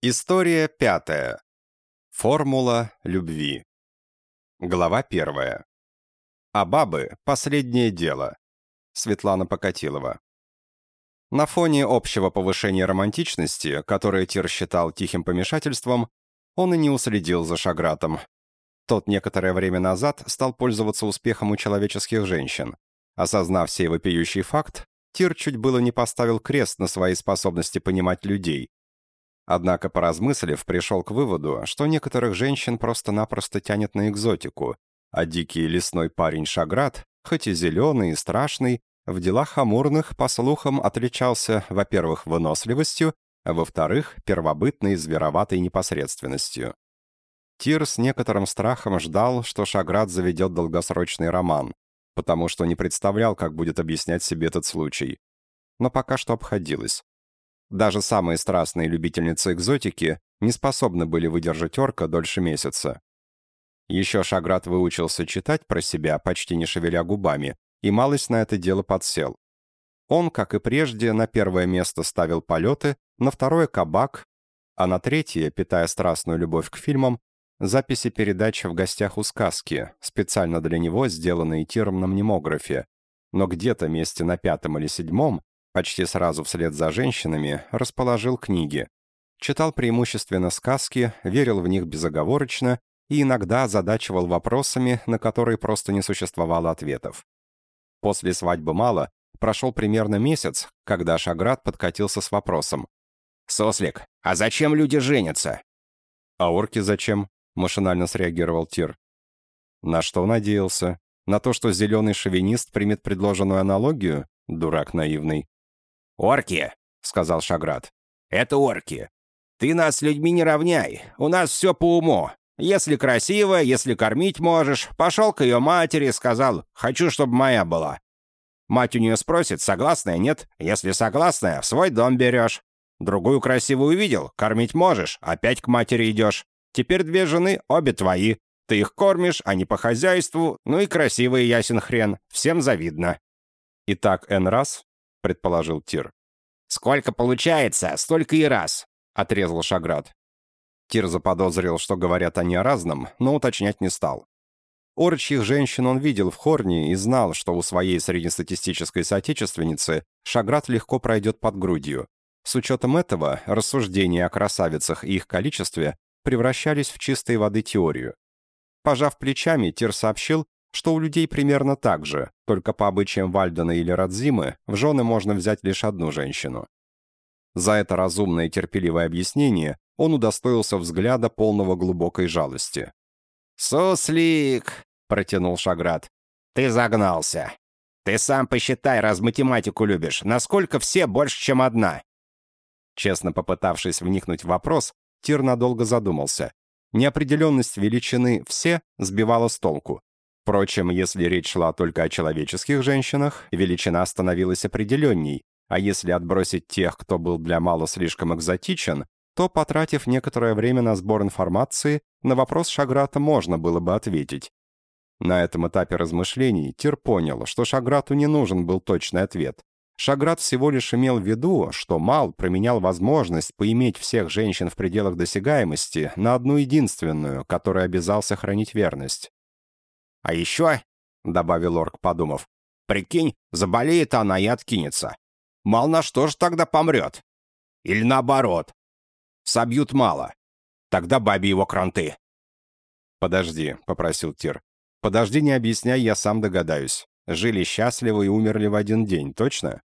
История пятая. Формула любви. Глава первая. А бабы – последнее дело. Светлана Покатилова. На фоне общего повышения романтичности, которое Тир считал тихим помешательством, он и не уследил за Шагратом. Тот некоторое время назад стал пользоваться успехом у человеческих женщин. Осознав сей вопиющий факт, Тир чуть было не поставил крест на своей способности понимать людей, Однако, поразмыслив, пришел к выводу, что некоторых женщин просто-напросто тянет на экзотику, а дикий лесной парень Шаград, хоть и зеленый и страшный, в делах амурных, по слухам, отличался, во-первых, выносливостью, а во-вторых, первобытной звероватой непосредственностью. Тир с некоторым страхом ждал, что Шаград заведет долгосрочный роман, потому что не представлял, как будет объяснять себе этот случай. Но пока что обходилось. Даже самые страстные любительницы экзотики не способны были выдержать орка дольше месяца. Еще Шаград выучился читать про себя, почти не шевеля губами, и малость на это дело подсел. Он, как и прежде, на первое место ставил полеты, на второе — кабак, а на третье, питая страстную любовь к фильмам, записи передач в гостях у сказки, специально для него сделанные тиром на мнемографе. Но где-то месте на пятом или седьмом почти сразу вслед за женщинами, расположил книги. Читал преимущественно сказки, верил в них безоговорочно и иногда задачивал вопросами, на которые просто не существовало ответов. После свадьбы Мало прошел примерно месяц, когда Шаград подкатился с вопросом. «Сослик, а зачем люди женятся?» «А орки зачем?» — машинально среагировал Тир. На что надеялся? На то, что зеленый шовинист примет предложенную аналогию? Дурак наивный. «Орки», — сказал Шаград. «Это орки. Ты нас людьми не равняй. У нас все по уму. Если красиво, если кормить можешь, пошел к ее матери, сказал, хочу, чтобы моя была. Мать у нее спросит, согласная, нет? Если согласная, в свой дом берешь. Другую красивую увидел, кормить можешь, опять к матери идешь. Теперь две жены, обе твои. Ты их кормишь, они по хозяйству, ну и красивый ясен хрен, всем завидно. Итак, Н раз, предположил Тир. «Сколько получается, столько и раз», — отрезал Шаград. Тир заподозрил, что говорят они о разном, но уточнять не стал. Орчьих женщин он видел в Хорне и знал, что у своей среднестатистической соотечественницы Шаград легко пройдет под грудью. С учетом этого, рассуждения о красавицах и их количестве превращались в чистой воды теорию. Пожав плечами, Тир сообщил, что у людей примерно так же, только по обычаям Вальдена или Радзимы в жены можно взять лишь одну женщину. За это разумное и терпеливое объяснение он удостоился взгляда полного глубокой жалости. «Суслик!» — протянул Шаград. «Ты загнался. Ты сам посчитай, раз математику любишь, насколько все больше, чем одна». Честно попытавшись вникнуть в вопрос, Тир надолго задумался. Неопределенность величины «все» сбивала с толку. Впрочем, если речь шла только о человеческих женщинах, величина становилась определенней, а если отбросить тех, кто был для Мало слишком экзотичен, то, потратив некоторое время на сбор информации, на вопрос Шаграта можно было бы ответить. На этом этапе размышлений Тир понял, что Шаграту не нужен был точный ответ. Шаграт всего лишь имел в виду, что Мал променял возможность поиметь всех женщин в пределах досягаемости на одну единственную, которой обязался хранить верность. А еще, — добавил Орк, подумав, — прикинь, заболеет она и откинется. Мал на что же тогда помрет? Или наоборот? Собьют мало. Тогда бабе его кранты. «Подожди», — попросил Тир. «Подожди, не объясняй, я сам догадаюсь. Жили счастливо и умерли в один день, точно?»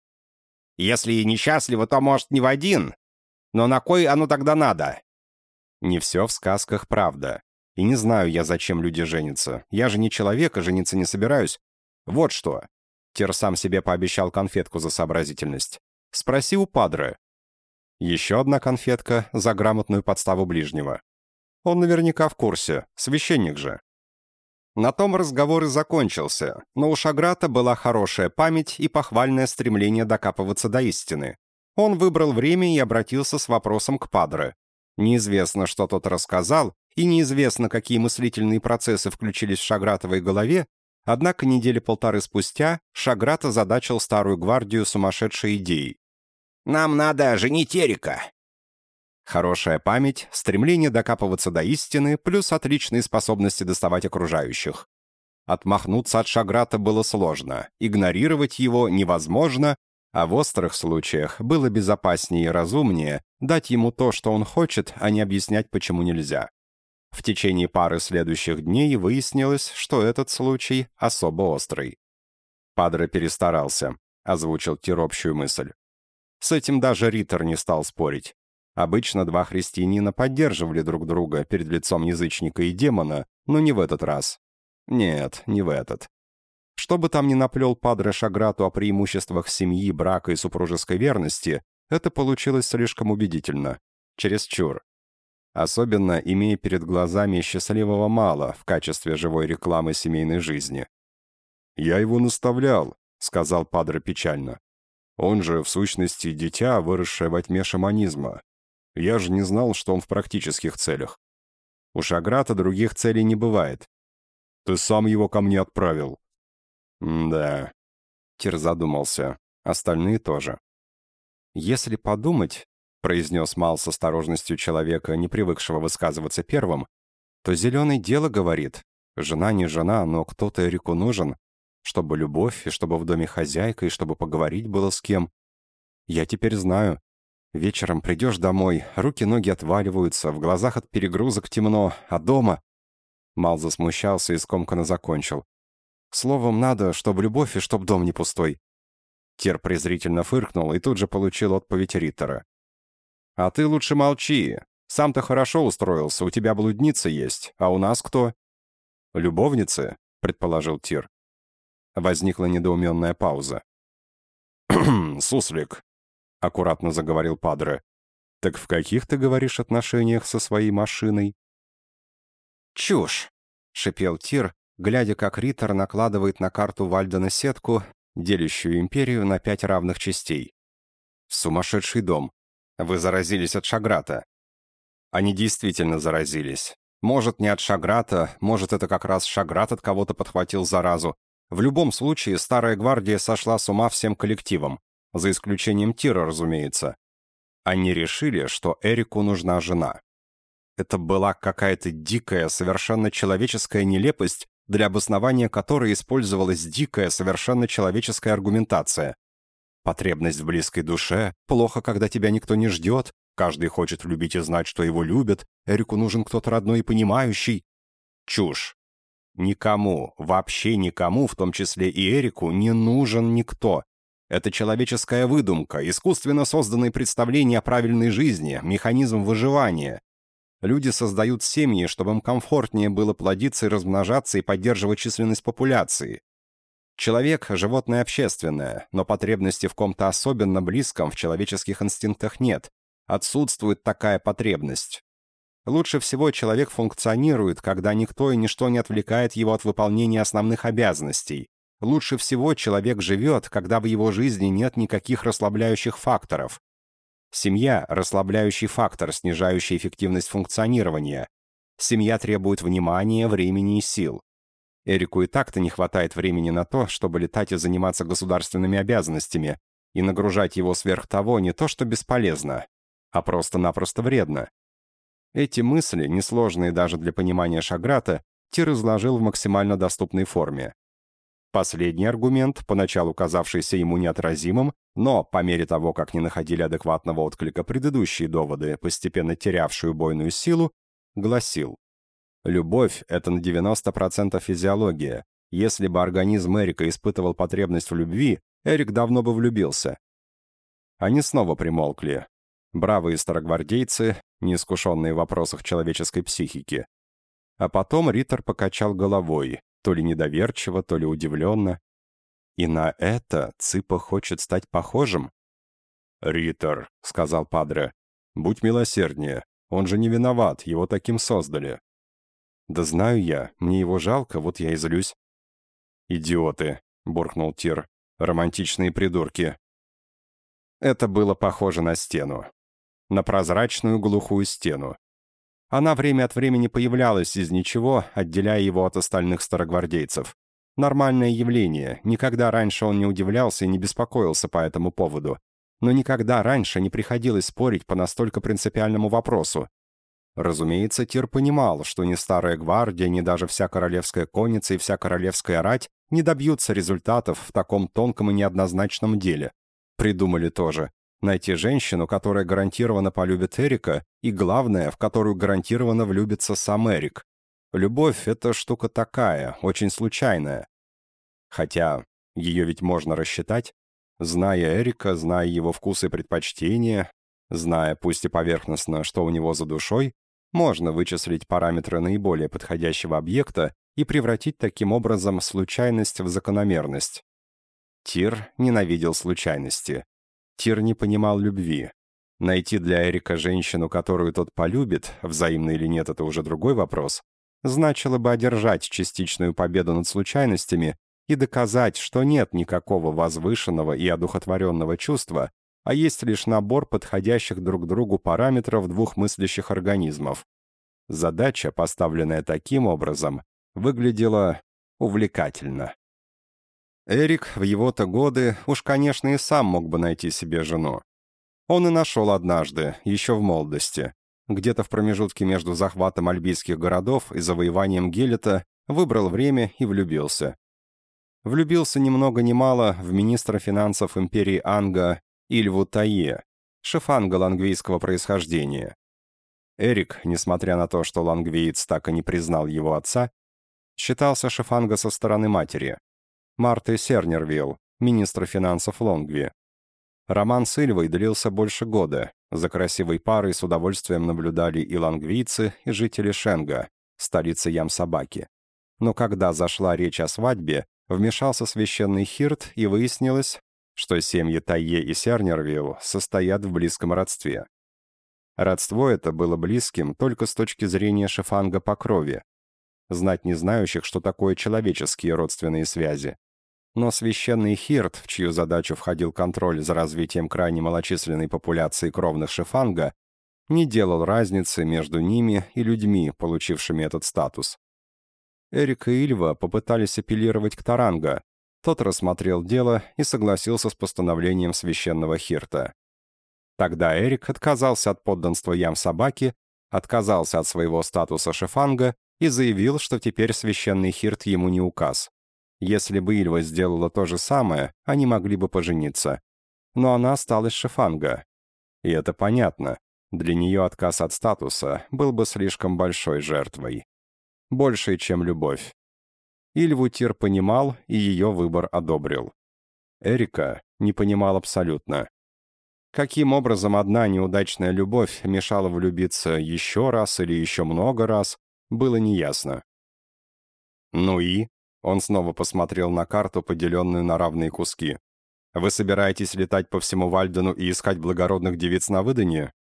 «Если и несчастливо, то, может, не в один. Но на кой оно тогда надо?» «Не все в сказках правда. И не знаю я, зачем люди женятся. Я же не человек, и жениться не собираюсь. Вот что. Тир сам себе пообещал конфетку за сообразительность. Спроси у Падре. Еще одна конфетка за грамотную подставу ближнего. Он наверняка в курсе, священник же. На том разговор и закончился, но у Шаграта была хорошая память и похвальное стремление докапываться до истины. Он выбрал время и обратился с вопросом к Падре. Неизвестно, что тот рассказал, и неизвестно, какие мыслительные процессы включились в Шагратовой голове, однако недели полторы спустя Шаграт озадачил старую гвардию сумасшедшей идеей. «Нам надо женить Эрика!» Хорошая память, стремление докапываться до истины, плюс отличные способности доставать окружающих. Отмахнуться от Шаграта было сложно, игнорировать его невозможно, а в острых случаях было безопаснее и разумнее дать ему то, что он хочет, а не объяснять, почему нельзя. В течение пары следующих дней выяснилось, что этот случай особо острый. Падре перестарался, озвучил Тир общую мысль. С этим даже Риттер не стал спорить. Обычно два христианина поддерживали друг друга перед лицом язычника и демона, но не в этот раз. Нет, не в этот. Что бы там ни наплел Падре Шаграту о преимуществах семьи, брака и супружеской верности, это получилось слишком убедительно. Чересчур. Особенно имея перед глазами счастливого мало в качестве живой рекламы семейной жизни. «Я его наставлял», — сказал Падре печально. «Он же, в сущности, дитя, выросшее во тьме шаманизма. Я же не знал, что он в практических целях. У Шаграта других целей не бывает. Ты сам его ко мне отправил. «Да». Тир задумался. Остальные тоже. «Если подумать», — произнес Мал с осторожностью человека, не привыкшего высказываться первым, то «зеленый дело говорит. Жена не жена, но кто-то Эрику нужен, чтобы любовь, и чтобы в доме хозяйка, и чтобы поговорить было с кем. Я теперь знаю. Вечером придешь домой, руки-ноги отваливаются, в глазах от перегрузок темно, а дома...» Мал засмущался и скомканно закончил. Словом, надо, чтобы любовь и чтоб дом не пустой». Тер презрительно фыркнул и тут же получил отповедь Риттера. «А ты лучше молчи. Сам-то хорошо устроился, у тебя блудница есть, а у нас кто?» «Любовницы», — предположил Тир. Возникла недоуменная пауза. «Суслик», — аккуратно заговорил Падре. «Так в каких, ты говоришь, отношениях со своей машиной?» «Чушь!» — шипел Тир, глядя, как Риттер накладывает на карту Вальдена сетку, делящую империю на пять равных частей. Сумасшедший дом. Вы заразились от Шаграта. Они действительно заразились. Может, не от Шаграта, может, это как раз Шаграт от кого-то подхватил заразу. В любом случае, Старая Гвардия сошла с ума всем коллективом. За исключением Тира, разумеется. Они решили, что Эрику нужна жена. Это была какая-то дикая, совершенно человеческая нелепость, для обоснования которой использовалась дикая, совершенно человеческая аргументация. Потребность в близкой душе, плохо, когда тебя никто не ждет, каждый хочет любить и знать, что его любят, Эрику нужен кто-то родной и понимающий. Чушь. Никому, вообще никому, в том числе и Эрику, не нужен никто. Это человеческая выдумка, искусственно созданные представления о правильной жизни, механизм выживания. Люди создают семьи, чтобы им комфортнее было плодиться и размножаться и поддерживать численность популяции. Человек – животное общественное, но потребности в ком-то особенно близком в человеческих инстинктах нет. Отсутствует такая потребность. Лучше всего человек функционирует, когда никто и ничто не отвлекает его от выполнения основных обязанностей. Лучше всего человек живет, когда в его жизни нет никаких расслабляющих факторов. Семья – расслабляющий фактор, снижающий эффективность функционирования. Семья требует внимания, времени и сил. Эрику и так-то не хватает времени на то, чтобы летать и заниматься государственными обязанностями, и нагружать его сверх того не то что бесполезно, а просто-напросто вредно. Эти мысли, несложные даже для понимания Шаграта, Тир изложил в максимально доступной форме. Последний аргумент, поначалу казавшийся ему неотразимым, но по мере того, как не находили адекватного отклика предыдущие доводы, постепенно терявшую бойную силу, гласил «Любовь — это на 90% физиология. Если бы организм Эрика испытывал потребность в любви, Эрик давно бы влюбился». Они снова примолкли. Бравые старогвардейцы, неискушенные в вопросах человеческой психики. А потом Риттер покачал головой, то ли недоверчиво, то ли удивленно. И на это Ципа хочет стать похожим? «Риттер», — сказал Падре, — «будь милосерднее. Он же не виноват, его таким создали». «Да знаю я, мне его жалко, вот я и злюсь». «Идиоты», — буркнул Тир, — «романтичные придурки». Это было похоже на стену. На прозрачную глухую стену. Она время от времени появлялась из ничего, отделяя его от остальных старогвардейцев. Нормальное явление, никогда раньше он не удивлялся и не беспокоился по этому поводу. но никогда раньше не приходилось спорить по настолько принципиальному вопросу. Разумеется, Тир понимал, что ни Старая Гвардия, ни даже вся Королевская Конница и вся Королевская Рать не добьются результатов в таком тонком и неоднозначном деле. Придумали тоже. Найти женщину, которая гарантированно полюбит Эрика, и, главное, в которую гарантированно влюбится сам Эрик. Любовь — это штука такая, очень случайная. Хотя ее ведь можно рассчитать. Зная Эрика, зная его вкусы и предпочтения, зная, пусть и поверхностно, что у него за душой, можно вычислить параметры наиболее подходящего объекта и превратить таким образом случайность в закономерность. Тир ненавидел случайности. Тир не понимал любви. Найти для Эрика женщину, которую тот полюбит, взаимно или нет, это уже другой вопрос, значило бы одержать частичную победу над случайностями и доказать, что нет никакого возвышенного и одухотворенного чувства, а есть лишь набор подходящих друг другу параметров двух мыслящих организмов. Задача, поставленная таким образом, выглядела увлекательно. Эрик в его-то годы уж, конечно, и сам мог бы найти себе жену. Он и нашел однажды, еще в молодости. Где-то в промежутке между захватом альбийских городов и завоеванием Гелета выбрал время и влюбился влюбился ни много ни мало в министра финансов империи Анга Ильву Тае, шефанга лангвийского происхождения. Эрик, несмотря на то, что лангвиец так и не признал его отца, считался шефанга со стороны матери, Марты Сернервилл, министра финансов Лонгви. Роман с Ильвой длился больше года. За красивой парой с удовольствием наблюдали и лангвийцы, и жители Шенга, столицы Ямсабаки. Но когда зашла речь о свадьбе, Вмешался священный Хирт, и выяснилось, что семьи Тайе и Сернервилл состоят в близком родстве. Родство это было близким только с точки зрения шифанга по крови. Знать не знающих, что такое человеческие родственные связи. Но священный Хирт, в чью задачу входил контроль за развитием крайне малочисленной популяции кровных шифанга, не делал разницы между ними и людьми, получившими этот статус. Эрик и Ильва попытались апеллировать к Таранга. Тот рассмотрел дело и согласился с постановлением священного Хирта. Тогда Эрик отказался от подданства ям собаки, отказался от своего статуса шефанга и заявил, что теперь священный Хирт ему не указ. Если бы Ильва сделала то же самое, они могли бы пожениться. Но она осталась шефанга. И это понятно. Для нее отказ от статуса был бы слишком большой жертвой большей, чем любовь. Ильву Тир понимал и ее выбор одобрил. Эрика не понимал абсолютно. Каким образом одна неудачная любовь мешала влюбиться еще раз или еще много раз, было неясно. «Ну и?» — он снова посмотрел на карту, поделенную на равные куски. «Вы собираетесь летать по всему Вальдену и искать благородных девиц на выданье?»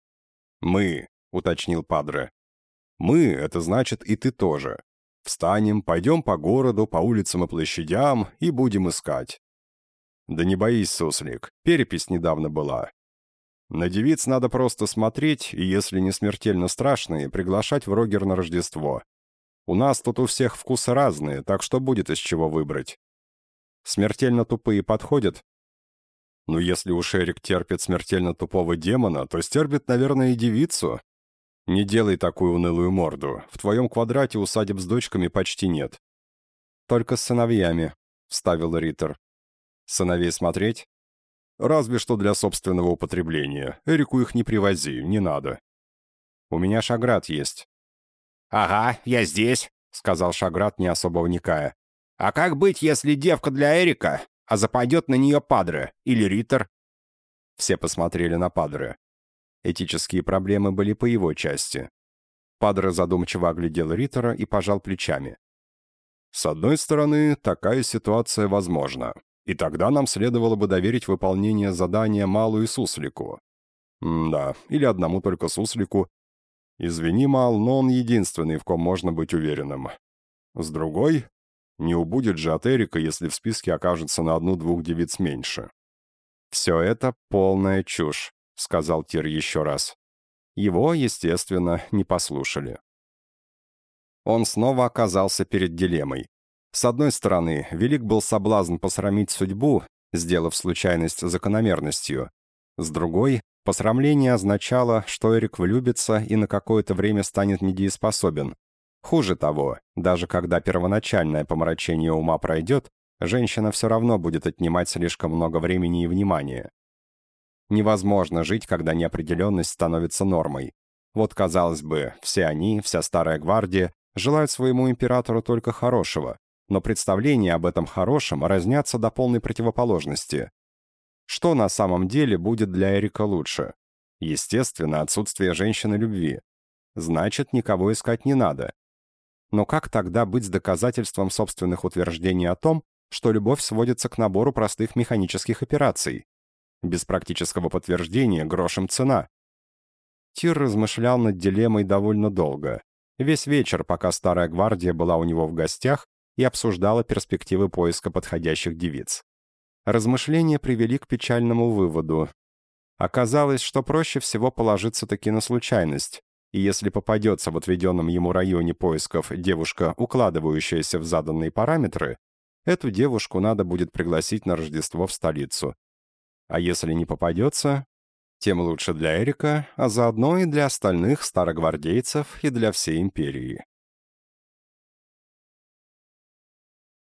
«Мы», — уточнил Падре. Мы — это значит и ты тоже. Встанем, пойдем по городу, по улицам и площадям и будем искать. Да не боись, суслик, перепись недавно была. На девиц надо просто смотреть, и если не смертельно страшные, приглашать в Рогер на Рождество. У нас тут у всех вкусы разные, так что будет из чего выбрать. Смертельно тупые подходят? Ну, если уж Эрик терпит смертельно тупого демона, то стерпит, наверное, и девицу, «Не делай такую унылую морду. В твоем квадрате усадеб с дочками почти нет». «Только с сыновьями», — вставил Риттер. «Сыновей смотреть?» «Разве что для собственного употребления. Эрику их не привози, не надо». «У меня шаград есть». «Ага, я здесь», — сказал Шаград, не особо вникая. «А как быть, если девка для Эрика, а западет на нее Падре или Риттер?» Все посмотрели на Падре. Этические проблемы были по его части. Падре задумчиво оглядел Риттера и пожал плечами. «С одной стороны, такая ситуация возможна, и тогда нам следовало бы доверить выполнение задания Малу и Суслику. М да, или одному только Суслику. Извини, Мал, но он единственный, в ком можно быть уверенным. С другой, не убудет же от Эрика, если в списке окажется на одну-двух девиц меньше. Все это полная чушь. — сказал Тир еще раз. Его, естественно, не послушали. Он снова оказался перед дилеммой. С одной стороны, велик был соблазн посрамить судьбу, сделав случайность закономерностью. С другой, посрамление означало, что Эрик влюбится и на какое-то время станет недееспособен. Хуже того, даже когда первоначальное помрачение ума пройдет, женщина все равно будет отнимать слишком много времени и внимания. Невозможно жить, когда неопределенность становится нормой. Вот, казалось бы, все они, вся старая гвардия, желают своему императору только хорошего, но представления об этом хорошем разнятся до полной противоположности. Что на самом деле будет для Эрика лучше? Естественно, отсутствие женщины любви. Значит, никого искать не надо. Но как тогда быть с доказательством собственных утверждений о том, что любовь сводится к набору простых механических операций? Без практического подтверждения грошем цена. Тир размышлял над дилеммой довольно долго. Весь вечер, пока старая гвардия была у него в гостях и обсуждала перспективы поиска подходящих девиц. Размышления привели к печальному выводу. Оказалось, что проще всего положиться таки на случайность, и если попадется в отведенном ему районе поисков девушка, укладывающаяся в заданные параметры, эту девушку надо будет пригласить на Рождество в столицу, а если не попадется, тем лучше для Эрика, а заодно и для остальных старогвардейцев и для всей империи.